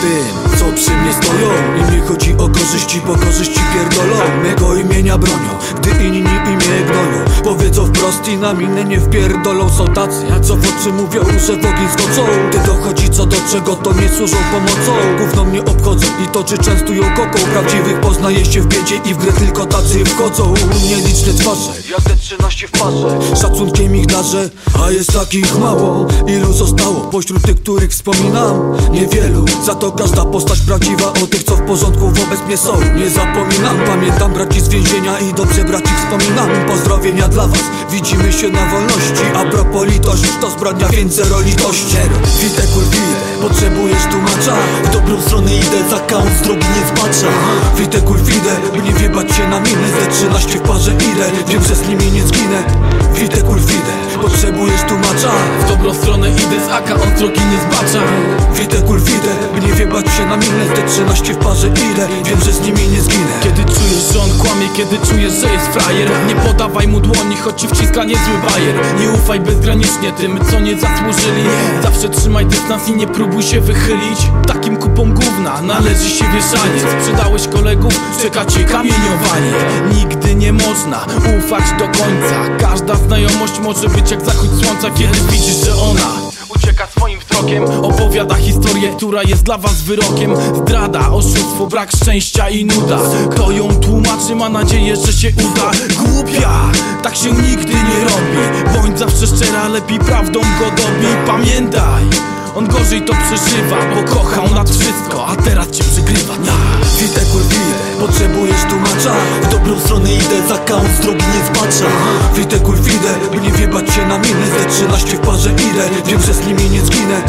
tym, co przy mnie stoją. I nie chodzi o korzyści, bo korzyści pierdolą. Mego imienia bronią, gdy inni imię gnoją. Powiedzą wprost i na minę nie wpierdolą. Są tacy, co w oczy mówią, że w ogień skoczą. Ty dochodzi co do czego, to nie służą pomocą. Gówno mnie obchodzą i toczy częstują koką. Prawdziwych poznaje się w biedzie i w grę tylko tacy wchodzą. Nieliczne twarze, jak te 13 w parze. Szacunkiem ich darzę, a jest takich mało. Ilu zostało pośród tych, których wspominam? Niewielu, za to każda postać prawdziwa. O tych, co w porządku wobec mnie są Nie zapominam, pamiętam braci z więzienia I dobrze braci wspominam. Pozdrowienia dla was, widzimy się na wolności. A propos litość, to zbrodnia, więc zero litości. Witek ulwile, potrzebujesz tłumacza? W dobrą stronę idę, za kaą z drogi nie zbacza Witek ulwide, by nie wiebać się na miny Ze 13 w parze idę, wiem, że z nimi nie zginę. Witek ulwide, potrzebujesz tłumacza? W dobrą stronę idę z AK, on drogi nie zbacza Witek ulwide, by nie wiebać się na miny Ze 13 w parze idę, wiem, że z nimi nie zginę kiedy czujesz, że jest frajer Nie podawaj mu dłoni, choć ci wciska niezły bajer. Nie ufaj bezgranicznie tym, co nie zasłużyli. Zawsze trzymaj dystans i nie próbuj się wychylić. Takim kupom gówna należy się wieszanie. Sprzedałeś kolegów, czeka cię kamieniowanie. Nigdy nie można ufać do końca. Każda znajomość może być jak zachód słońca Kiedy widzisz, że ona Ucieka swoim wzrokiem Opowiada historię, która jest dla was wyrokiem. Zdrada, oszustwo, brak szczęścia i nuda. Kto ją tłumaczy, ma nadzieję, że się uda. Głupia, tak się nigdy nie robi. Bądź zawsze szczera, lepiej prawdą go dobij Pamiętaj, on gorzej to przeżywa Bo kochał nad wszystko, a teraz cię przygrywa. Tak. Witek ulwide, potrzebujesz tłumacza. W dobrą stronę idę, za kaą z drogi nie zbacza Witek ulwide, by nie na miny Ze 13 w parze idę, wiem, że z nimi nie zginę.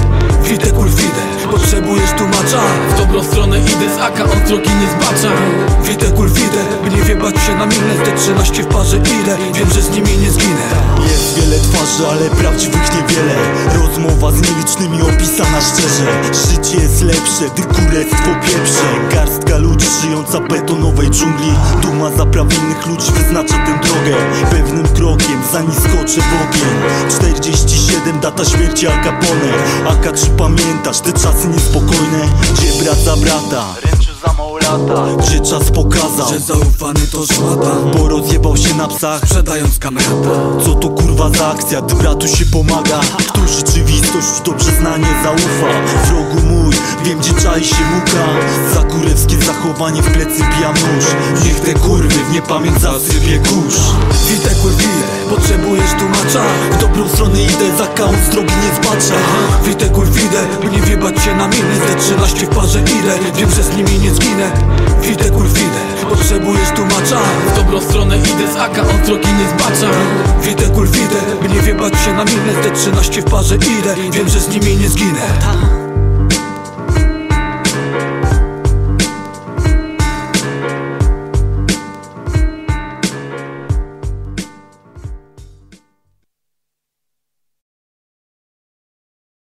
Witek ulwide, potrzebujesz tłumacza. W dobrą stronę idę z AK, z drogi nie zbacza Witek ulwide, by nie wiebać się na miny Ze 13 w parze idę, wiem, że z nimi nie zginę. Jest wiele twarzy, ale prawdziwych niewiele. Rozmowa z nielicznymi opisana szczerze. Życie jest lepsze, gdy kurestwo pieprze. Garstka ludzi żyjąca betonowej dżungli. Duma zaprawionych ludzi wyznacza tę drogę. Pewnym krokiem zanim skoczę ogień 47 data śmierci Al Capone Aka czy pamiętasz? Te czasy niespokojne. Gdzie brat za brata? Gdzie czas pokazał? Że zaufany to szmata Bo rozjebał się na psach. Sprzedając kamerata. Co to kurwa za akcja, gdy bratu się pomaga. Kto rzeczywistość już dobrze zna, nie zaufa? Wrogu mój, wiem gdzie czai się muka. Za kurewskie zachowanie w plecy bijam nóż. Niech te kurwy w niepamięć zasypie kurz. Witek ulwide, potrzebujesz tłumacza. W dobrą stronę idę, za kaą z drogi nie zbacza Witek ulwide, by nie wiebać się na miny 13 w parze idę, wiem, że z nimi nie zginę. Witek ulwide, potrzebujesz tłumacza. W dobrą stronę idę z AK, on z drogi nie zbacza Witek ulwide, by nie wiebać się na miny Ze 13 w parze idę, wiem, że z nimi nie zginę